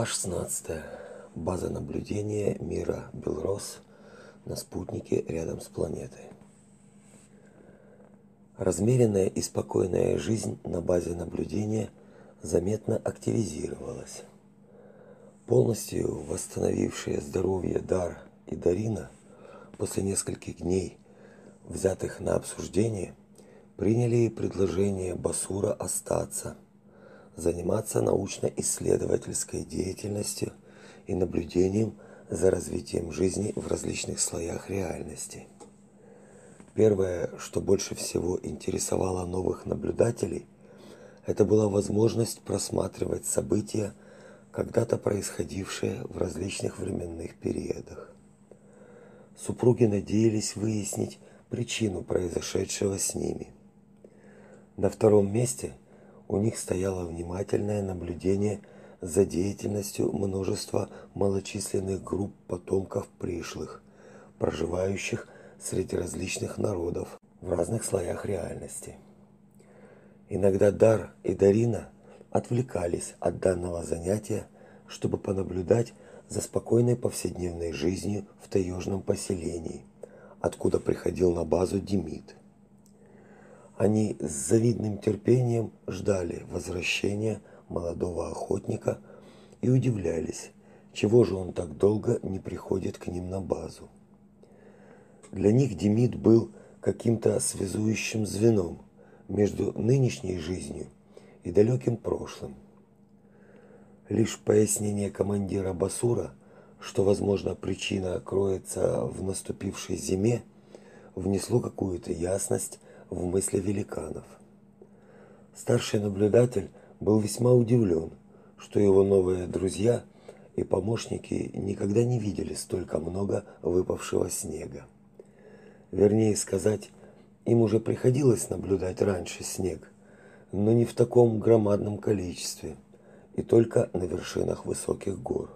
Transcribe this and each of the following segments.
Глава 16. База наблюдения мира Белрос на спутнике рядом с планетой. Размеренная и спокойная жизнь на базе наблюдения заметно активизировалась. Полностью восстановившие здоровье Дар и Дарина после нескольких дней, взятых на обсуждение, приняли предложение Басура остаться – заниматься научно-исследовательской деятельностью и наблюдением за развитием жизни в различных слоях реальности. Первое, что больше всего интересовало новых наблюдателей, это была возможность просматривать события, когда-то происходившие в различных временных периодах. Супруги надеялись выяснить причину произошедшего с ними. На втором месте – у них стояло внимательное наблюдение за деятельностью множества малочисленных групп потомков пришлых, проживающих среди различных народов в разных слоях реальности. Иногда Дар и Дарина отвлекались от данного занятия, чтобы понаблюдать за спокойной повседневной жизнью в таежном поселении, откуда приходил на базу Демид. Они с завидным терпением ждали возвращения молодого охотника и удивлялись, чего же он так долго не приходит к ним на базу. Для них Демид был каким-то связующим звеном между нынешней жизнью и далеким прошлым. Лишь пояснение командира Басура, что, возможно, причина кроется в наступившей зиме, внесло какую-то ясность в мысли великанов. Старший наблюдатель был весьма удивлен, что его новые друзья и помощники никогда не видели столько много выпавшего снега. Вернее сказать, им уже приходилось наблюдать раньше снег, но не в таком громадном количестве и только на вершинах высоких гор.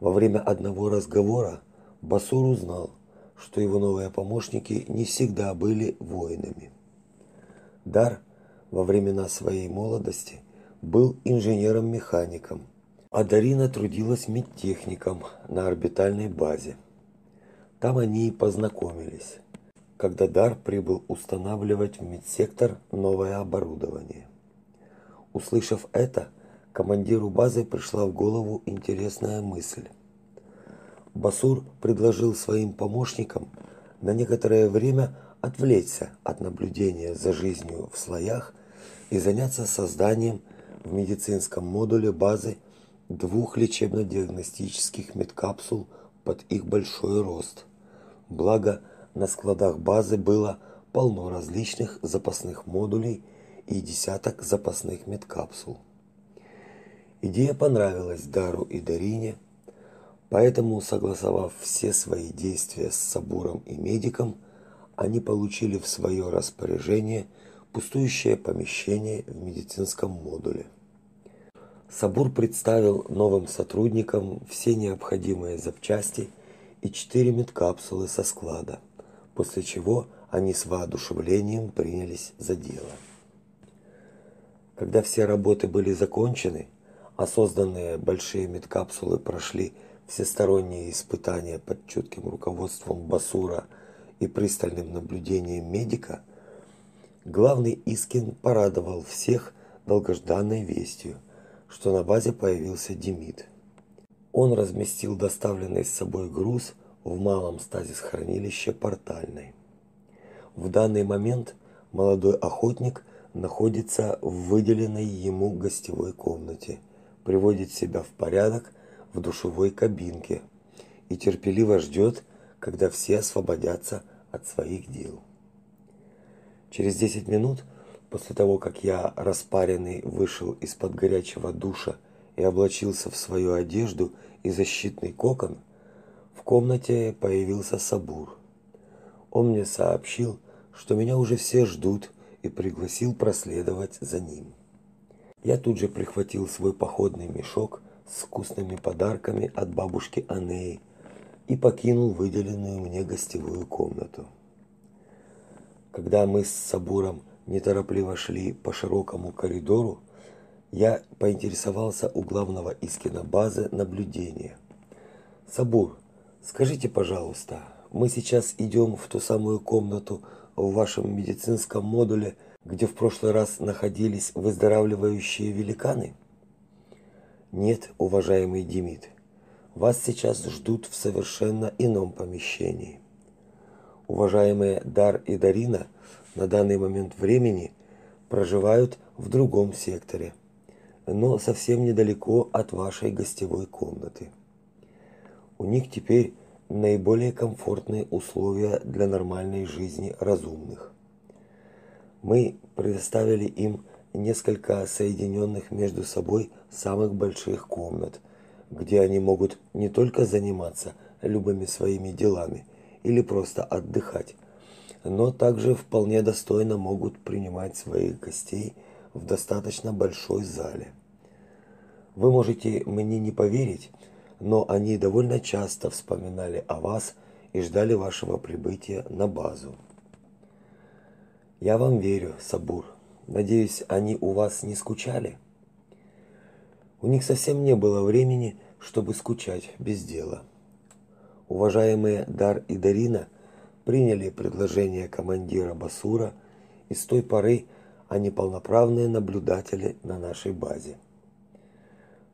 Во время одного разговора Басур узнал, что его новые помощники не всегда были воинами. Дар во времена своей молодости был инженером-механиком, а Дарина трудилась медтехником на орбитальной базе. Там они и познакомились, когда Дар прибыл устанавливать в медсектор новое оборудование. Услышав это, командиру базы пришла в голову интересная мысль. Басур предложил своим помощникам на некоторое время отвлечься от наблюдения за жизнью в слоях и заняться созданием в медицинском модуле базы двух лечебно-диагностических медкапсул под их большой рост. Благо, на складах базы было полно различных запасных модулей и десяток запасных медкапсул. Идея понравилась Дару и Дарине, Поэтому, согласовав все свои действия с Сабуром и медиком, они получили в свое распоряжение пустующее помещение в медицинском модуле. Сабур представил новым сотрудникам все необходимые запчасти и четыре медкапсулы со склада, после чего они с воодушевлением принялись за дело. Когда все работы были закончены, а созданные большие медкапсулы прошли всесторонние испытания под чутким руководством Басура и пристальным наблюдением медика, главный Искин порадовал всех долгожданной вестью, что на базе появился Демид. Он разместил доставленный с собой груз в малом стазис-хранилище портальной. В данный момент молодой охотник находится в выделенной ему гостевой комнате, приводит себя в порядок в душевой кабинке и терпеливо ждет, когда все освободятся от своих дел. Через 10 минут после того, как я распаренный вышел из-под горячего душа и облачился в свою одежду и защитный кокон, в комнате появился Сабур. Он мне сообщил, что меня уже все ждут и пригласил проследовать за ним. Я тут же прихватил свой походный мешок с вкусными подарками от бабушки Анеи и покинул выделенную мне гостевую комнату. Когда мы с Сабуром неторопливо шли по широкому коридору, я поинтересовался у главного из кинобазы наблюдения. Сабур, скажите, пожалуйста, мы сейчас идем в ту самую комнату в вашем медицинском модуле, где в прошлый раз находились выздоравливающие великаны? Нет, уважаемый Демид. Вас сейчас ждут в совершенно ином помещении. Уважаемые Дар и Дарина на данный момент времени проживают в другом секторе, но совсем недалеко от вашей гостевой комнаты. У них теперь наиболее комфортные условия для нормальной жизни разумных. Мы предоставили им несколько соединенных между собой самых больших комнат, где они могут не только заниматься любыми своими делами или просто отдыхать, но также вполне достойно могут принимать своих гостей в достаточно большой зале. Вы можете мне не поверить, но они довольно часто вспоминали о вас и ждали вашего прибытия на базу. Я вам верю, Сабур. Надеюсь, они у вас не скучали? У них совсем не было времени, чтобы скучать без дела. Уважаемые Дар и Дарина приняли предложение командира Басура, и с той поры они полноправные наблюдатели на нашей базе.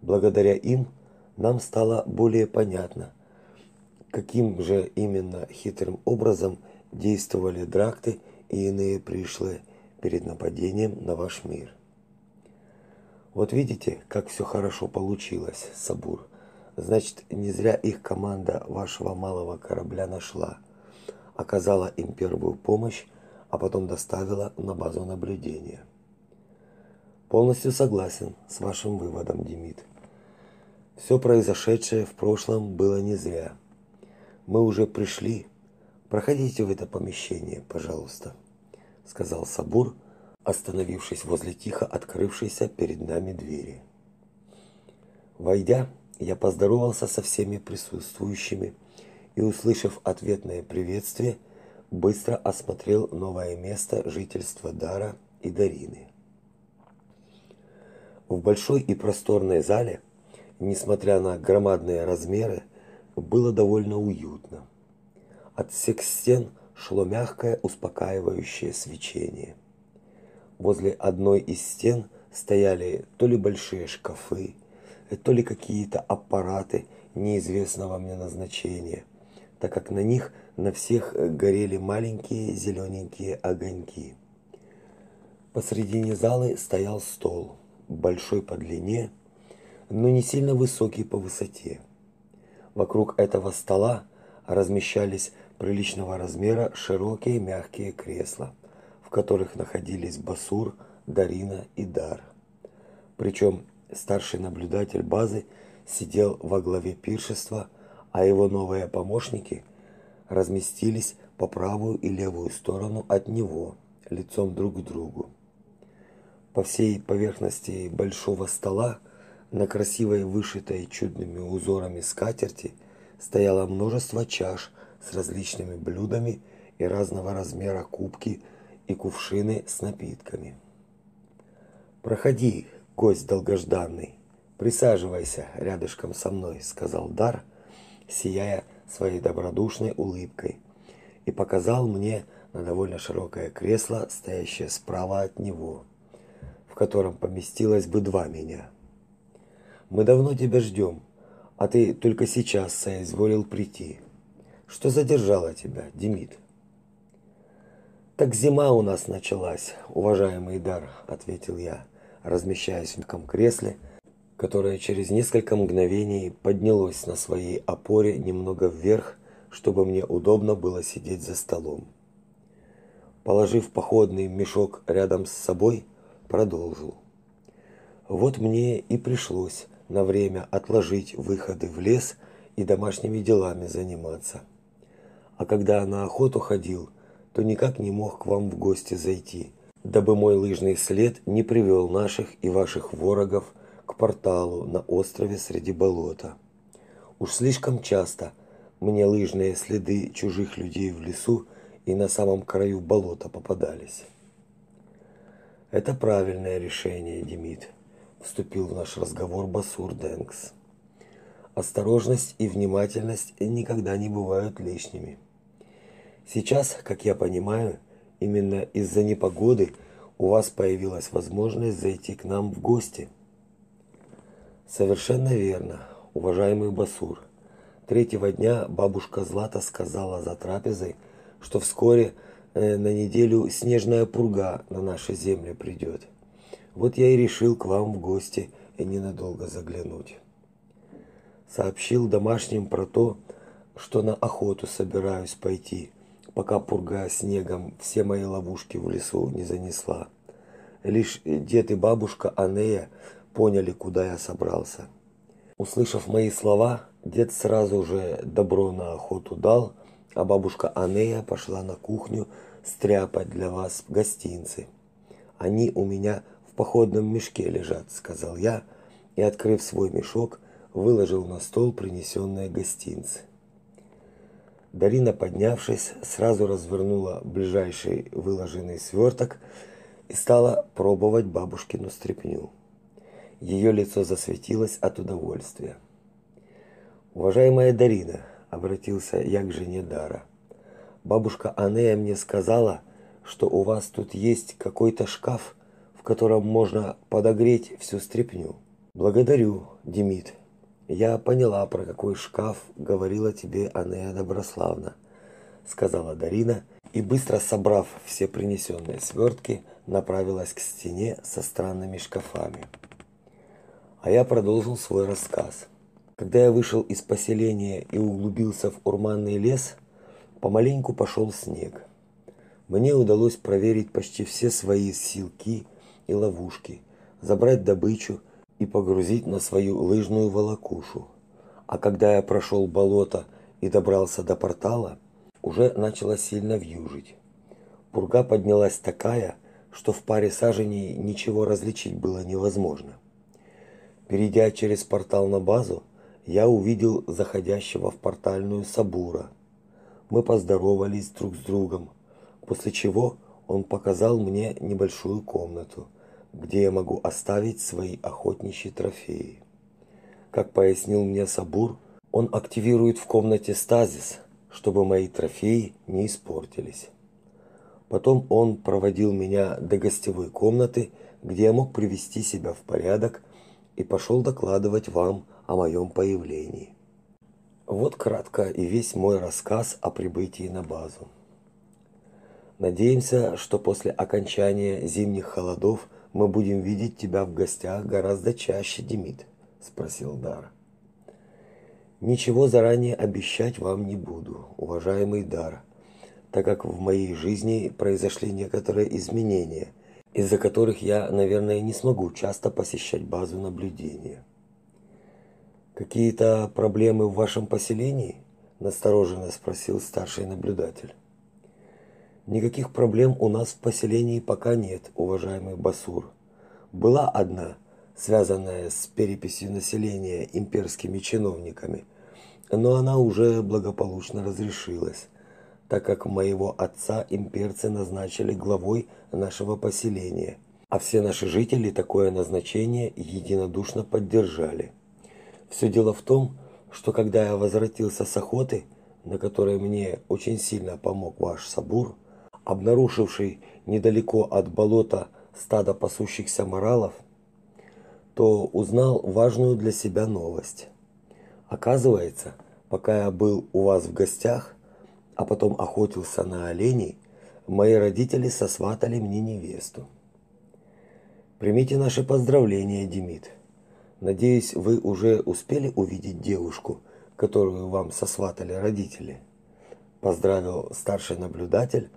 Благодаря им нам стало более понятно, каким же именно хитрым образом действовали дракты и иные пришлые перед нападением на ваш мир. Вот видите, как все хорошо получилось, Сабур. Значит, не зря их команда вашего малого корабля нашла, оказала им первую помощь, а потом доставила на базу наблюдения. Полностью согласен с вашим выводом, Демид. Все произошедшее в прошлом было не зря. Мы уже пришли. Проходите в это помещение, пожалуйста сказал Сабур, остановившись возле тихо открывшейся перед нами двери. Войдя, я поздоровался со всеми присутствующими и, услышав ответное приветствие, быстро осмотрел новое место жительства Дара и Дарины. В большой и просторной зале, несмотря на громадные размеры, было довольно уютно. От всех стен шло мягкое успокаивающее свечение. Возле одной из стен стояли то ли большие шкафы, то ли какие-то аппараты неизвестного мне назначения, так как на них на всех горели маленькие зелененькие огоньки. Посредине залы стоял стол, большой по длине, но не сильно высокий по высоте. Вокруг этого стола размещались приличного размера широкие мягкие кресла, в которых находились Басур, Дарина и Дар. Причем старший наблюдатель базы сидел во главе пиршества, а его новые помощники разместились по правую и левую сторону от него, лицом друг к другу. По всей поверхности большого стола на красивой вышитой чудными узорами скатерти стояло множество чаш с различными блюдами и разного размера кубки и кувшины с напитками. Проходи, гость долгожданный, присаживайся рядышком со мной, сказал Дар, сияя своей добродушной улыбкой, и показал мне на довольно широкое кресло, стоящее справа от него, в котором поместилось бы два меня. Мы давно тебя ждем, а ты только сейчас соизволил прийти. Что задержало тебя, Демид? Так зима у нас началась, уважаемый Дар, ответил я, размещаясь в таком кресле, которое через несколько мгновений поднялось на своей опоре немного вверх, чтобы мне удобно было сидеть за столом. Положив походный мешок рядом с собой, продолжил. Вот мне и пришлось на время отложить выходы в лес и домашними делами заниматься а когда на охоту ходил, то никак не мог к вам в гости зайти, дабы мой лыжный след не привел наших и ваших ворогов к порталу на острове среди болота. Уж слишком часто мне лыжные следы чужих людей в лесу и на самом краю болота попадались. Это правильное решение, Демид, вступил в наш разговор Басур Денкс. Осторожность и внимательность никогда не бывают лишними. Сейчас, как я понимаю, именно из-за непогоды у вас появилась возможность зайти к нам в гости. Совершенно верно, уважаемый Басур. Третьего дня бабушка Злата сказала за трапезой, что вскоре э, на неделю снежная пурга на наши земли придет. Вот я и решил к вам в гости и ненадолго заглянуть. Сообщил домашним про то, что на охоту собираюсь пойти, пока пурга снегом все мои ловушки в лесу не занесла. Лишь дед и бабушка Анея поняли, куда я собрался. Услышав мои слова, дед сразу же добро на охоту дал, а бабушка Анея пошла на кухню стряпать для вас гостинцы. Они у меня в походном мешке лежат, сказал я, и открыв свой мешок, выложил на стол принесенные гостинцы. Дарина, поднявшись, сразу развернула ближайший выложенный сверток и стала пробовать бабушкину стряпню. Ее лицо засветилось от удовольствия. Уважаемая Дарина, обратился я к жене Дара. Бабушка Анея мне сказала, что у вас тут есть какой-то шкаф, в котором можно подогреть всю стряпню. Благодарю, Демид. Я поняла, про какой шкаф говорила тебе Анея Доброславна, сказала Дарина и быстро собрав все принесенные свертки, направилась к стене со странными шкафами. А я продолжил свой рассказ. Когда я вышел из поселения и углубился в урманный лес, помаленьку пошел снег. Мне удалось проверить почти все свои силки и ловушки, забрать добычу и погрузить на свою лыжную волокушу. А когда я прошел болото и добрался до портала, уже начало сильно вьюжить. Пурга поднялась такая, что в паре саженей ничего различить было невозможно. Перейдя через портал на базу, я увидел заходящего в портальную Сабура. Мы поздоровались друг с другом, после чего он показал мне небольшую комнату, где я могу оставить свои охотничьи трофеи. Как пояснил мне Сабур, он активирует в комнате стазис, чтобы мои трофеи не испортились. Потом он проводил меня до гостевой комнаты, где я мог привести себя в порядок и пошел докладывать вам о моем появлении. Вот кратко и весь мой рассказ о прибытии на базу. Надеемся, что после окончания зимних холодов мы будем видеть тебя в гостях гораздо чаще, Демид, спросил Дар. Ничего заранее обещать вам не буду, уважаемый Дар, так как в моей жизни произошли некоторые изменения – из-за которых я, наверное, не смогу часто посещать базу наблюдения. Какие-то проблемы в вашем поселении? настороженно спросил старший наблюдатель. Никаких проблем у нас в поселении пока нет, уважаемый Басур. Была одна, связанная с переписью населения имперскими чиновниками, но она уже благополучно разрешилась так как моего отца имперцы назначили главой нашего поселения, а все наши жители такое назначение единодушно поддержали. Все дело в том, что когда я возвратился с охоты, на которой мне очень сильно помог ваш Сабур, обнаруживший недалеко от болота стадо пасущихся моралов, то узнал важную для себя новость. Оказывается, пока я был у вас в гостях, а потом охотился на оленей, мои родители сосватали мне невесту. Примите наши поздравления, Демид. Надеюсь, вы уже успели увидеть девушку, которую вам сосватали родители. Поздравил старший наблюдатель,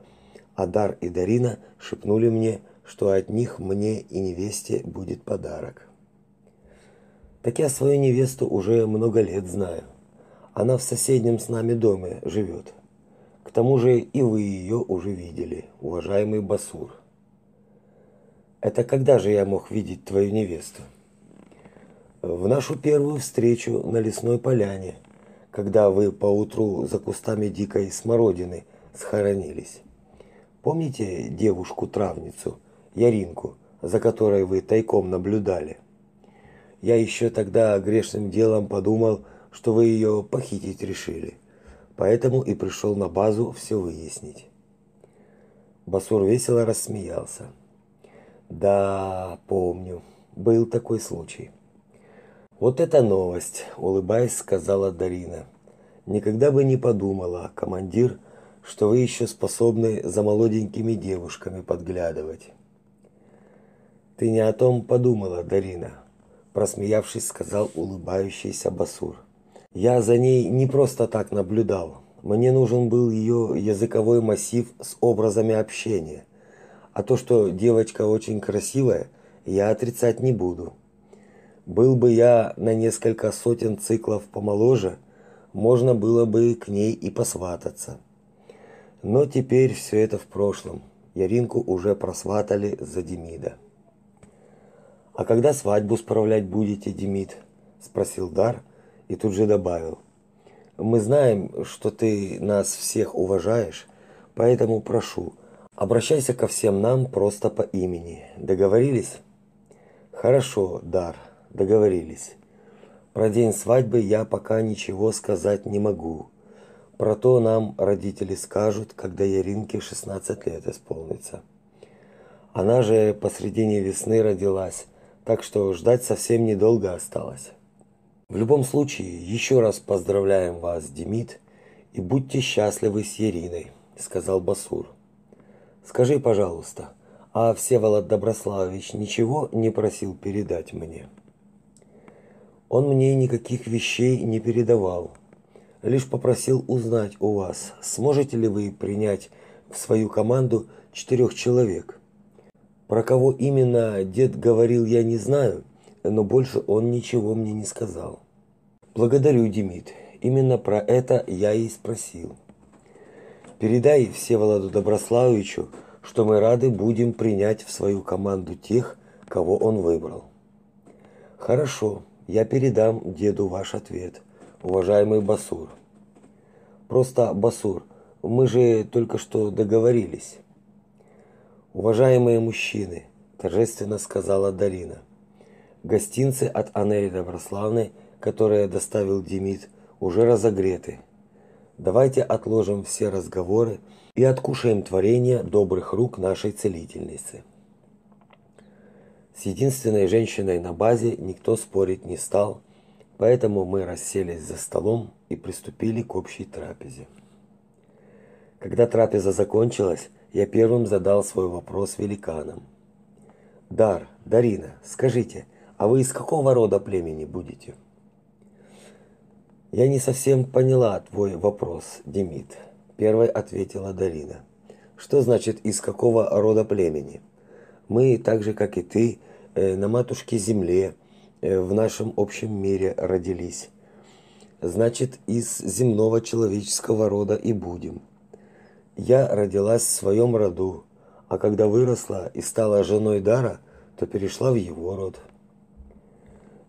а Дар и Дарина шепнули мне, что от них мне и невесте будет подарок. Так я свою невесту уже много лет знаю. Она в соседнем с нами доме живет. К тому же и вы ее уже видели, уважаемый Басур. Это когда же я мог видеть твою невесту? В нашу первую встречу на лесной поляне, когда вы поутру за кустами дикой смородины схоронились. Помните девушку-травницу, Яринку, за которой вы тайком наблюдали? Я еще тогда грешным делом подумал, что вы ее похитить решили. Поэтому и пришел на базу все выяснить. Басур весело рассмеялся. Да, помню. Был такой случай. Вот это новость, улыбаясь, сказала Дарина. Никогда бы не подумала, командир, что вы еще способны за молоденькими девушками подглядывать. Ты не о том подумала, Дарина, просмеявшись, сказал улыбающийся Басур. Я за ней не просто так наблюдал. Мне нужен был ее языковой массив с образами общения. А то, что девочка очень красивая, я отрицать не буду. Был бы я на несколько сотен циклов помоложе, можно было бы к ней и посвататься. Но теперь все это в прошлом. Яринку уже просватали за Демида. А когда свадьбу справлять будете, Демид? спросил Дар и тут же добавил: Мы знаем, что ты нас всех уважаешь, поэтому прошу, обращайся ко всем нам просто по имени. Договорились? Хорошо, Дар, договорились. Про день свадьбы я пока ничего сказать не могу. Про то нам родители скажут, когда Яринке 16 лет исполнится. Она же посредине весны родилась, так что ждать совсем недолго осталось. В любом случае, еще раз поздравляем вас, Демид, и будьте счастливы с Яриной, сказал Басур. Скажи, пожалуйста, а Всеволод Доброславович ничего не просил передать мне? Он мне никаких вещей не передавал, лишь попросил узнать у вас, сможете ли вы принять в свою команду четырех человек. Про кого именно дед говорил, я не знаю, но больше он ничего мне не сказал. Благодарю, Демид. Именно про это я и спросил. Передай Всеволоду Доброславовичу, что мы рады будем принять в свою команду тех, кого он выбрал. Хорошо, я передам деду ваш ответ, уважаемый Басур. Просто Басур, мы же только что договорились. Уважаемые мужчины, торжественно сказала Дарина. Гостинцы от Анели Доброславны, которые доставил Демид, уже разогреты. Давайте отложим все разговоры и откушаем творение добрых рук нашей целительницы. С единственной женщиной на базе никто спорить не стал, поэтому мы расселись за столом и приступили к общей трапезе. Когда трапеза закончилась, я первым задал свой вопрос великанам. Дар, Дарина, скажите, а вы из какого рода племени будете? Я не совсем поняла твой вопрос, Демид, первой ответила Дарина. Что значит из какого рода племени? Мы так же, как и ты, э, на матушке земле, в нашем общем мире родились. Значит, из земного человеческого рода и будем. Я родилась в своем роду, а когда выросла и стала женой Дара, то перешла в его род.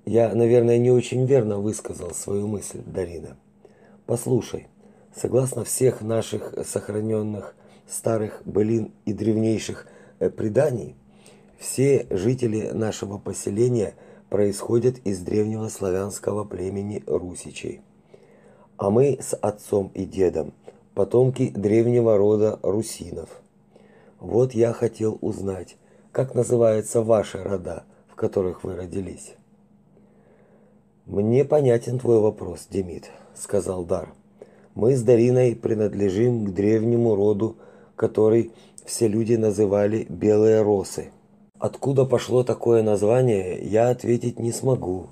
Я, наверное, не очень верно высказал свою мысль, Дарина. Послушай, согласно всех наших сохраненных старых былин и древнейших э, преданий, все жители нашего поселения происходят из древнего славянского племени русичей. А мы с отцом и дедом потомки древнего рода русинов. Вот я хотел узнать, как называются ваши рода, в которых вы родились. Мне понятен твой вопрос, Демид, сказал Дар. Мы с Дариной принадлежим к древнему роду, который все люди называли белые росы. Откуда пошло такое название, я ответить не смогу,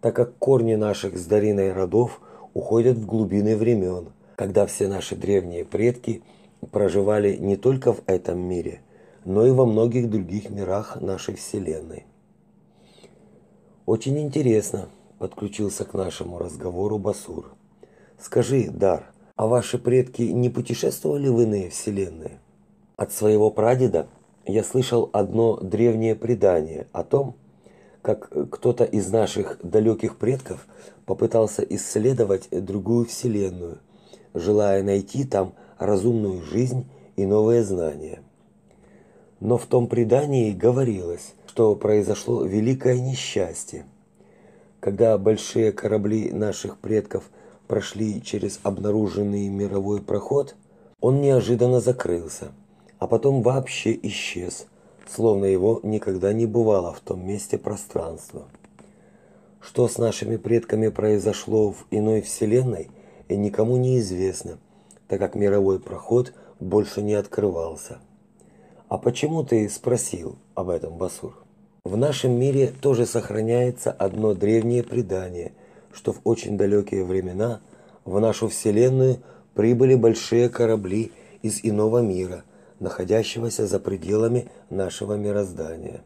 так как корни наших с Дариной родов уходят в глубины времен, когда все наши древние предки проживали не только в этом мире, но и во многих других мирах нашей вселенной. Очень интересно, подключился к нашему разговору Басур. Скажи, Дар, а ваши предки не путешествовали в иные вселенные? От своего прадеда я слышал одно древнее предание о том, как кто-то из наших далеких предков попытался исследовать другую вселенную, желая найти там разумную жизнь и новые знания. Но в том предании говорилось, что произошло великое несчастье, когда большие корабли наших предков прошли через обнаруженный мировой проход, он неожиданно закрылся, а потом вообще исчез, словно его никогда не бывало в том месте пространства. Что с нашими предками произошло в иной вселенной, и никому не известно, так как мировой проход больше не открывался. А почему ты спросил об этом, Басур? В нашем мире тоже сохраняется одно древнее предание, что в очень далекие времена в нашу вселенную прибыли большие корабли из иного мира, находящегося за пределами нашего мироздания.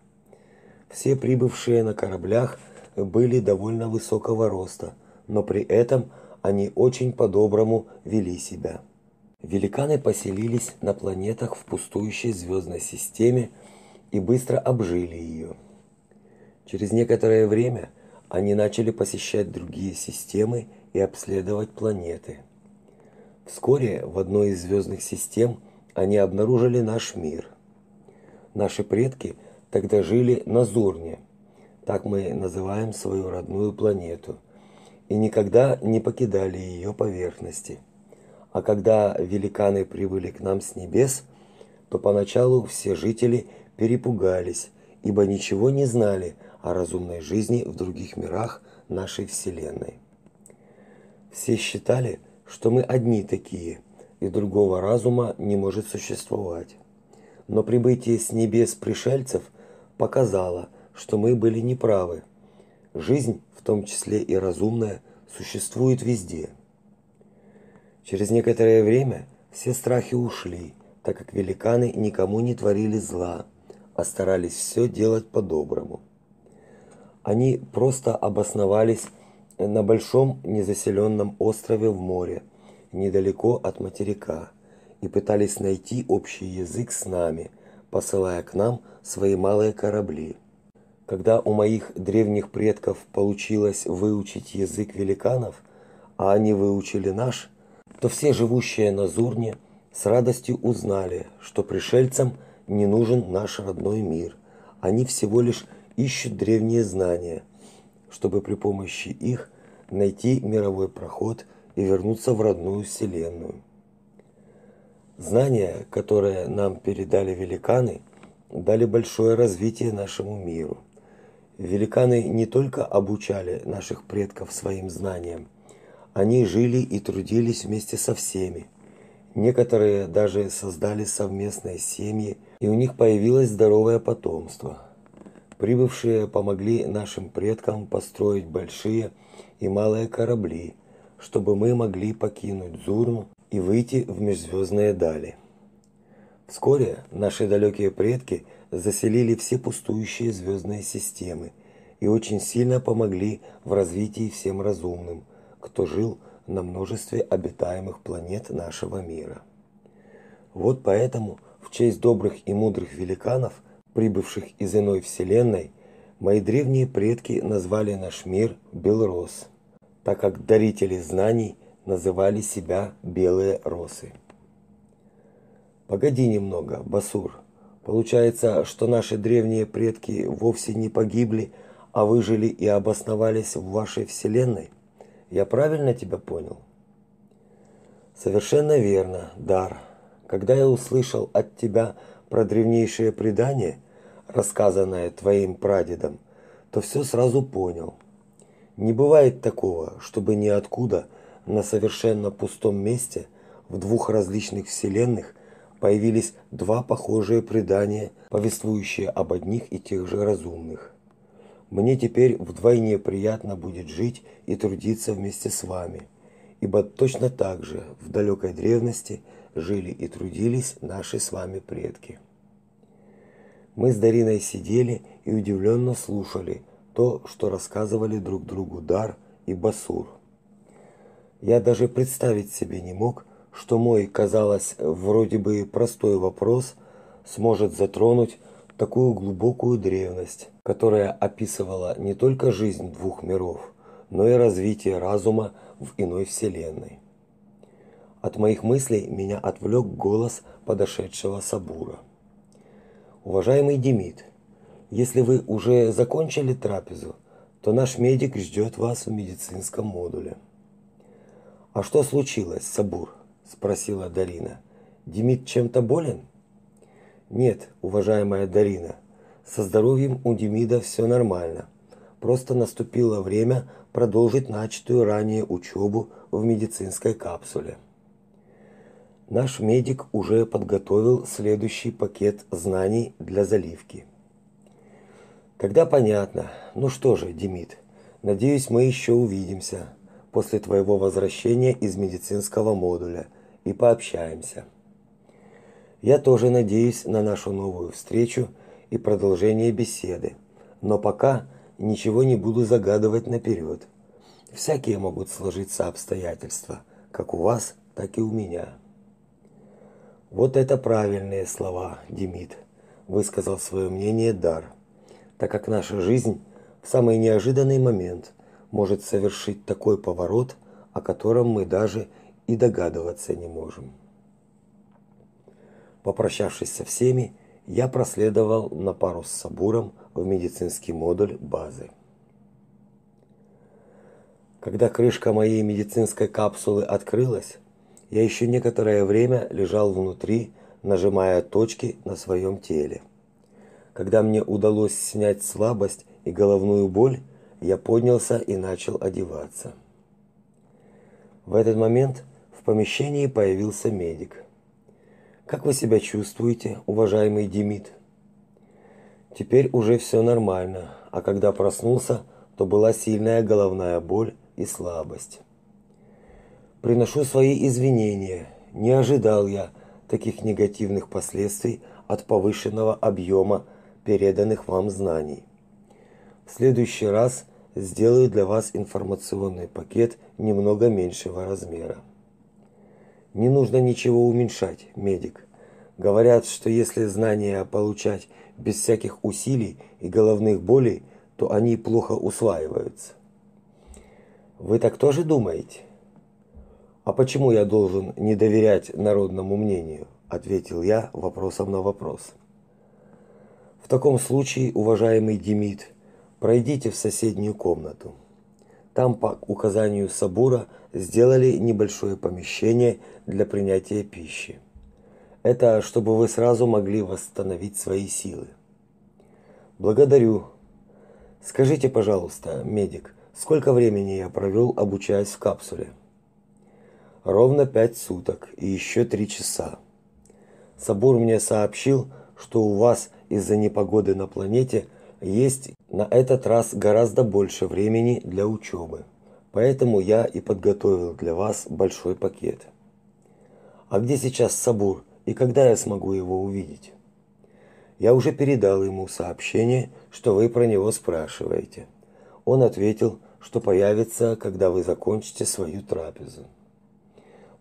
Все прибывшие на кораблях были довольно высокого роста, но при этом они очень по-доброму вели себя. Великаны поселились на планетах в пустующей звездной системе и быстро обжили ее. Через некоторое время они начали посещать другие системы и обследовать планеты. Вскоре в одной из звездных систем они обнаружили наш мир. Наши предки тогда жили на Зурне, так мы называем свою родную планету, и никогда не покидали ее поверхности. А когда великаны прибыли к нам с небес, то поначалу все жители перепугались, ибо ничего не знали о разумной жизни в других мирах нашей Вселенной. Все считали, что мы одни такие, и другого разума не может существовать. Но прибытие с небес пришельцев показало, что мы были неправы. Жизнь, в том числе и разумная, существует везде. Через некоторое время все страхи ушли, так как великаны никому не творили зла, а старались все делать по-доброму. Они просто обосновались на большом незаселенном острове в море, недалеко от материка, и пытались найти общий язык с нами, посылая к нам свои малые корабли – когда у моих древних предков получилось выучить язык великанов, а они выучили наш, то все живущие на Зурне с радостью узнали, что пришельцам не нужен наш родной мир. Они всего лишь ищут древние знания, чтобы при помощи их найти мировой проход и вернуться в родную вселенную. Знания, которые нам передали великаны, дали большое развитие нашему миру. Великаны не только обучали наших предков своим знаниям, они жили и трудились вместе со всеми. Некоторые даже создали совместные семьи, и у них появилось здоровое потомство. Прибывшие помогли нашим предкам построить большие и малые корабли, чтобы мы могли покинуть Зурну и выйти в межзвездные дали. Вскоре наши далекие предки – заселили все пустующие звездные системы и очень сильно помогли в развитии всем разумным, кто жил на множестве обитаемых планет нашего мира. Вот поэтому в честь добрых и мудрых великанов, прибывших из иной вселенной, мои древние предки назвали наш мир Белрос, так как дарители знаний называли себя Белые Росы. Погоди немного, Басур, Получается, что наши древние предки вовсе не погибли, а выжили и обосновались в вашей вселенной? Я правильно тебя понял? Совершенно верно, Дар. Когда я услышал от тебя про древнейшее предание, рассказанное твоим прадедом, то все сразу понял. Не бывает такого, чтобы ниоткуда на совершенно пустом месте в двух различных вселенных появились два похожие предания, повествующие об одних и тех же разумных. Мне теперь вдвойне приятно будет жить и трудиться вместе с вами, ибо точно так же в далекой древности жили и трудились наши с вами предки. Мы с Дариной сидели и удивленно слушали то, что рассказывали друг другу Дар и Басур. Я даже представить себе не мог, что мой, казалось, вроде бы простой вопрос сможет затронуть такую глубокую древность, которая описывала не только жизнь двух миров, но и развитие разума в иной вселенной. От моих мыслей меня отвлек голос подошедшего Сабура. Уважаемый Демид, если вы уже закончили трапезу, то наш медик ждет вас в медицинском модуле. А что случилось, Сабур? спросила Дарина. Демид чем-то болен? Нет, уважаемая Дарина. Со здоровьем у Демида все нормально. Просто наступило время продолжить начатую ранее учебу в медицинской капсуле. Наш медик уже подготовил следующий пакет знаний для заливки. Когда понятно. Ну что же, Демид, надеюсь, мы еще увидимся после твоего возвращения из медицинского модуля и пообщаемся. Я тоже надеюсь на нашу новую встречу и продолжение беседы. Но пока ничего не буду загадывать наперед. Всякие могут сложиться обстоятельства, как у вас, так и у меня. Вот это правильные слова, Демид, высказал свое мнение Дар так как наша жизнь в самый неожиданный момент может совершить такой поворот, о котором мы даже и догадываться не можем. Попрощавшись со всеми, я проследовал на пару с Сабуром в медицинский модуль базы. Когда крышка моей медицинской капсулы открылась, я еще некоторое время лежал внутри, нажимая точки на своем теле. Когда мне удалось снять слабость и головную боль, я поднялся и начал одеваться. В этот момент в помещении появился медик. Как вы себя чувствуете, уважаемый Демид? Теперь уже все нормально, а когда проснулся, то была сильная головная боль и слабость. Приношу свои извинения. Не ожидал я таких негативных последствий от повышенного объема переданных вам знаний. В следующий раз сделаю для вас информационный пакет немного меньшего размера. Не нужно ничего уменьшать, медик. Говорят, что если знания получать без всяких усилий и головных болей, то они плохо усваиваются. Вы так тоже думаете? А почему я должен не доверять народному мнению? ответил я вопросом на вопрос. В таком случае, уважаемый Демид, пройдите в соседнюю комнату. Там по указанию Сабура сделали небольшое помещение для принятия пищи. Это чтобы вы сразу могли восстановить свои силы. Благодарю. Скажите, пожалуйста, медик, сколько времени я провел, обучаясь в капсуле? Ровно пять суток и еще три часа. Сабур мне сообщил, что у вас из-за непогоды на планете есть на этот раз гораздо больше времени для учебы. Поэтому я и подготовил для вас большой пакет. А где сейчас Сабур и когда я смогу его увидеть? Я уже передал ему сообщение, что вы про него спрашиваете. Он ответил, что появится, когда вы закончите свою трапезу.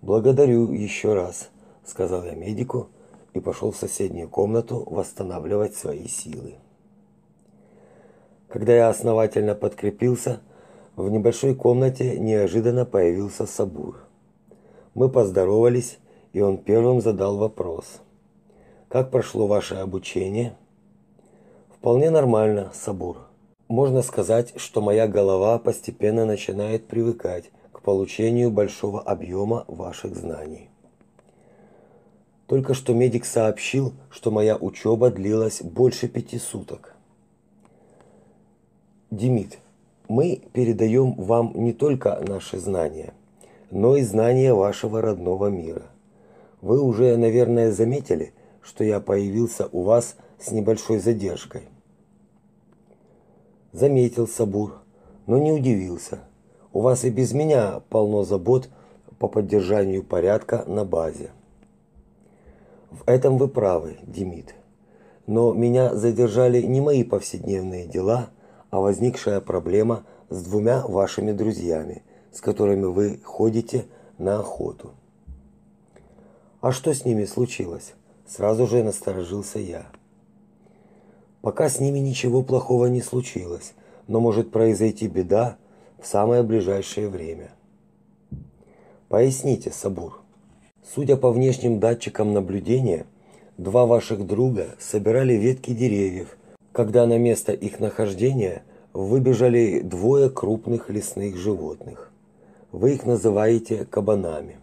Благодарю еще раз, сказал я медику и пошел в соседнюю комнату восстанавливать свои силы. Когда я основательно подкрепился, в небольшой комнате неожиданно появился Сабур. Мы поздоровались, и он первым задал вопрос. Как прошло ваше обучение? Вполне нормально, Сабур. Можно сказать, что моя голова постепенно начинает привыкать к получению большого объема ваших знаний. Только что медик сообщил, что моя учеба длилась больше пяти суток. Демид, мы передаем вам не только наши знания, но и знания вашего родного мира. Вы уже, наверное, заметили, что я появился у вас с небольшой задержкой. Заметил Сабур, но не удивился. У вас и без меня полно забот по поддержанию порядка на базе. В этом вы правы, Демид. Но меня задержали не мои повседневные дела, а возникшая проблема с двумя вашими друзьями, с которыми вы ходите на охоту. А что с ними случилось? Сразу же насторожился я. Пока с ними ничего плохого не случилось, но может произойти беда в самое ближайшее время. Поясните, Сабур. Судя по внешним датчикам наблюдения, два ваших друга собирали ветки деревьев, когда на место их нахождения выбежали двое крупных лесных животных. Вы их называете кабанами.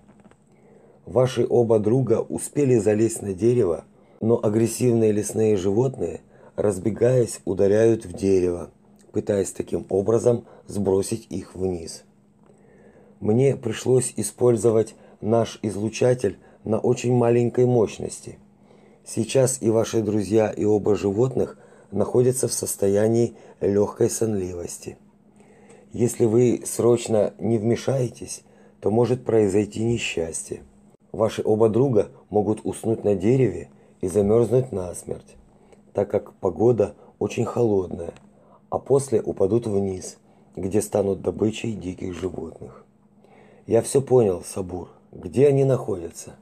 Ваши оба друга успели залезть на дерево, но агрессивные лесные животные, разбегаясь, ударяют в дерево, пытаясь таким образом сбросить их вниз. Мне пришлось использовать наш излучатель на очень маленькой мощности. Сейчас и ваши друзья, и оба животных находятся в состоянии легкой сонливости. Если вы срочно не вмешаетесь, то может произойти несчастье. Ваши оба друга могут уснуть на дереве и замерзнуть насмерть, так как погода очень холодная, а после упадут вниз, где станут добычей диких животных. Я все понял, Сабур. Где они находятся?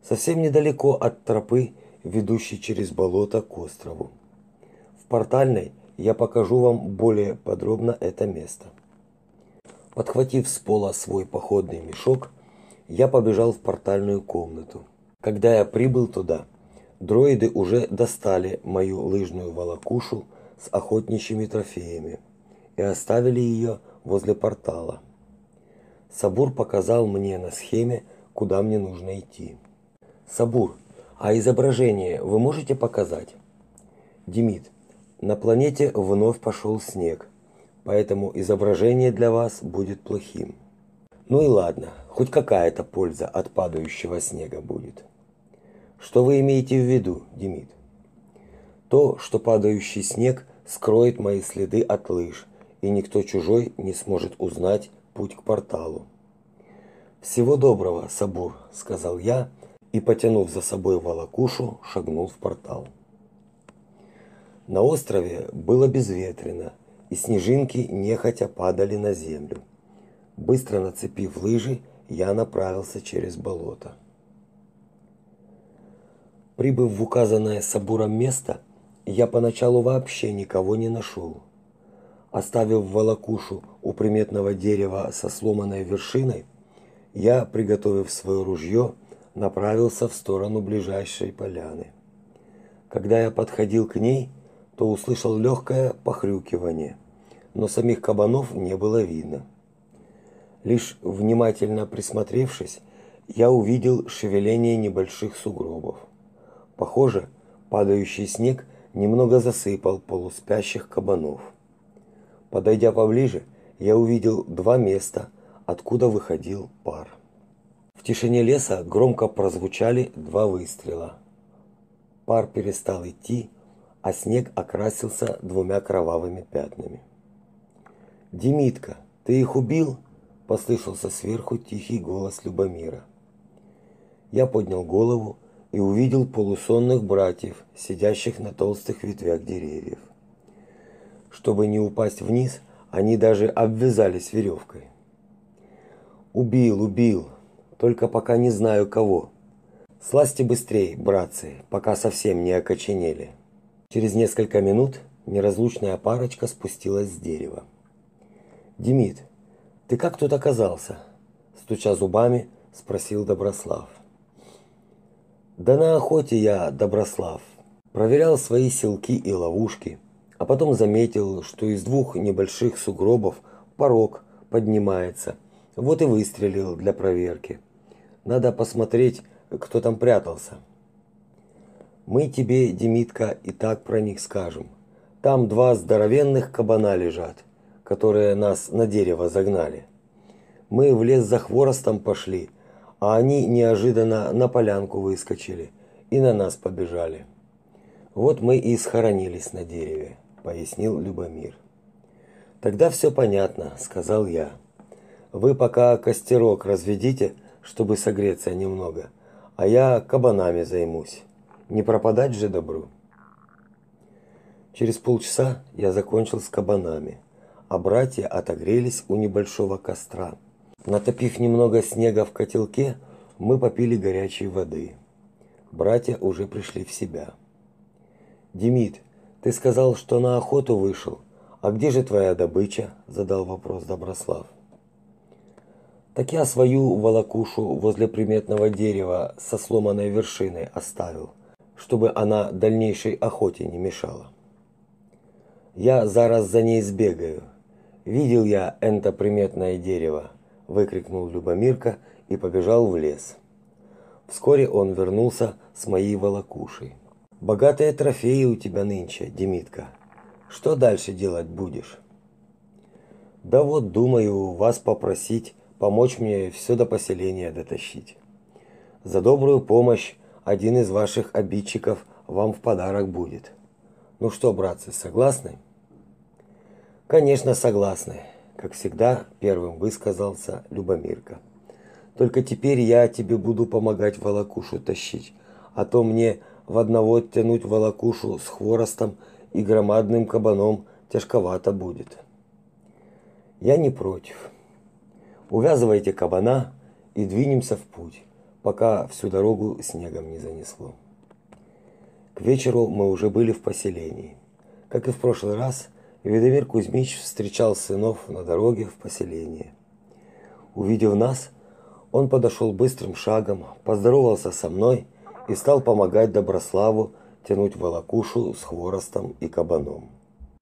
Совсем недалеко от тропы, ведущей через болото к острову. В портальной я покажу вам более подробно это место. Подхватив с пола свой походный мешок, я побежал в портальную комнату. Когда я прибыл туда, дроиды уже достали мою лыжную волокушу с охотничьими трофеями и оставили ее возле портала. Сабур показал мне на схеме, куда мне нужно идти. Сабур, а изображение вы можете показать? Демид, на планете вновь пошел снег, поэтому изображение для вас будет плохим. Ну и ладно, хоть какая-то польза от падающего снега будет. Что вы имеете в виду, Демид? То, что падающий снег скроет мои следы от лыж, и никто чужой не сможет узнать путь к порталу. Всего доброго, Сабур, сказал я и, потянув за собой волокушу, шагнул в портал. На острове было безветренно, и снежинки нехотя падали на землю. Быстро нацепив лыжи, я направился через болото. Прибыв в указанное Сабуром место, я поначалу вообще никого не нашел. Оставив волокушу у приметного дерева со сломанной вершиной, я, приготовив свое ружье, направился в сторону ближайшей поляны. Когда я подходил к ней, то услышал легкое похрюкивание, но самих кабанов не было видно. Лишь внимательно присмотревшись, я увидел шевеление небольших сугробов. Похоже, падающий снег немного засыпал полуспящих кабанов. Подойдя поближе, я увидел два места, откуда выходил пар. В тишине леса громко прозвучали два выстрела. Пар перестал идти, а снег окрасился двумя кровавыми пятнами. Демитка, ты их убил? послышался сверху тихий голос Любомира. Я поднял голову и увидел полусонных братьев, сидящих на толстых ветвях деревьев. Чтобы не упасть вниз, они даже обвязались веревкой. Убил, убил, только пока не знаю кого. Слазьте быстрей, братцы, пока совсем не окоченели. Через несколько минут неразлучная парочка спустилась с дерева. Демид, ты как тут оказался? стуча зубами, спросил Доброслав. Да на охоте я, Доброслав, проверял свои селки и ловушки, а потом заметил, что из двух небольших сугробов порог поднимается. Вот и выстрелил для проверки. Надо посмотреть, кто там прятался. Мы тебе, Демитка, и так про них скажем. Там два здоровенных кабана лежат которые нас на дерево загнали. Мы в лес за хворостом пошли, а они неожиданно на полянку выскочили и на нас побежали. Вот мы и схоронились на дереве, пояснил Любомир. Тогда все понятно, сказал я. Вы пока костерок разведите, чтобы согреться немного, а я кабанами займусь. Не пропадать же добру. Через полчаса я закончил с кабанами а братья отогрелись у небольшого костра. Натопив немного снега в котелке, мы попили горячей воды. Братья уже пришли в себя. Демид, ты сказал, что на охоту вышел. А где же твоя добыча? задал вопрос Доброслав. Так я свою волокушу возле приметного дерева со сломанной вершиной оставил, чтобы она дальнейшей охоте не мешала. Я зараз за ней сбегаю. Видел я это приметное дерево, выкрикнул Любомирка и побежал в лес. Вскоре он вернулся с моей волокушей. Богатые трофеи у тебя нынче, Демитка. Что дальше делать будешь? Да вот думаю вас попросить помочь мне все до поселения дотащить. За добрую помощь один из ваших обидчиков вам в подарок будет. Ну что, братцы, согласны? Конечно, согласны. Как всегда, первым высказался Любомирка. Только теперь я тебе буду помогать волокушу тащить, а то мне в одного тянуть волокушу с хворостом и громадным кабаном тяжковато будет. Я не против. Увязывайте кабана и двинемся в путь, пока всю дорогу снегом не занесло. К вечеру мы уже были в поселении. Как и в прошлый раз, Ведомир Кузьмич встречал сынов на дороге в поселение. Увидев нас, он подошел быстрым шагом, поздоровался со мной и стал помогать Доброславу тянуть волокушу с хворостом и кабаном.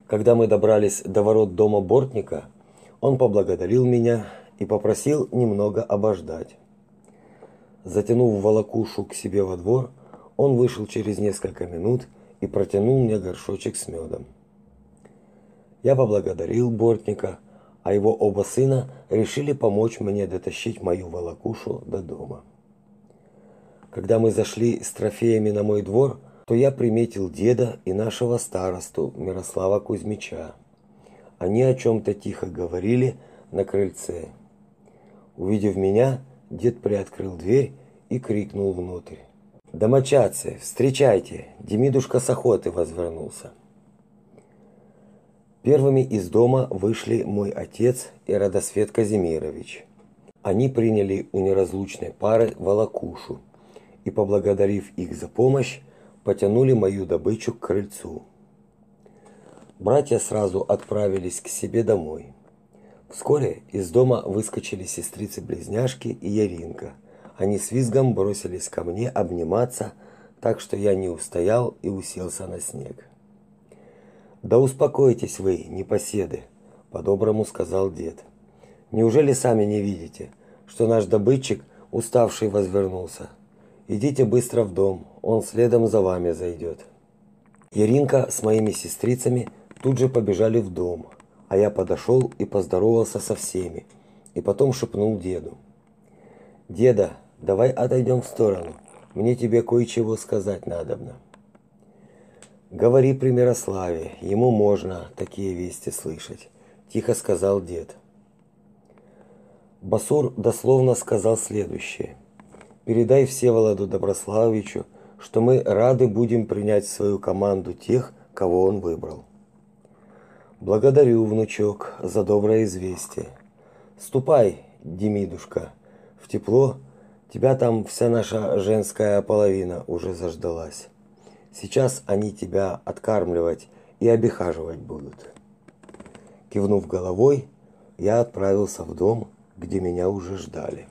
Когда мы добрались до ворот дома Бортника, он поблагодарил меня и попросил немного обождать. Затянув волокушу к себе во двор, он вышел через несколько минут и протянул мне горшочек с медом. Я поблагодарил Бортника, а его оба сына решили помочь мне дотащить мою волокушу до дома. Когда мы зашли с трофеями на мой двор, то я приметил деда и нашего старосту Мирослава Кузьмича. Они о чем-то тихо говорили на крыльце. Увидев меня, дед приоткрыл дверь и крикнул внутрь. «Домочадцы, встречайте! Демидушка с охоты возвернулся!» Первыми из дома вышли мой отец и Радосвет Казимирович. Они приняли у неразлучной пары волокушу, и, поблагодарив их за помощь, потянули мою добычу к крыльцу. Братья сразу отправились к себе домой. Вскоре из дома выскочили сестрицы-близняшки и Яринка. Они с визгом бросились ко мне обниматься, так что я не устоял и уселся на снег. «Да успокойтесь вы, непоседы», – по-доброму сказал дед. «Неужели сами не видите, что наш добытчик, уставший, возвернулся? Идите быстро в дом, он следом за вами зайдет. Яринка с моими сестрицами тут же побежали в дом, а я подошел и поздоровался со всеми, и потом шепнул деду. «Деда, давай отойдем в сторону, мне тебе кое-чего сказать надобно». «Говори при Мирославе, ему можно такие вести слышать», – тихо сказал дед. Басур дословно сказал следующее – Передай Всеволоду Доброславовичу, что мы рады будем принять в свою команду тех, кого он выбрал. Благодарю, внучок, за доброе известие. Ступай, Демидушка, в тепло. Тебя там вся наша женская половина уже заждалась. Сейчас они тебя откармливать и обихаживать будут. Кивнув головой, я отправился в дом, где меня уже ждали.